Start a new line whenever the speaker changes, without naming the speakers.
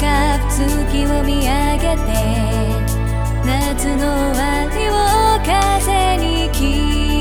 か月を見上げて夏の終わりを風に聞いて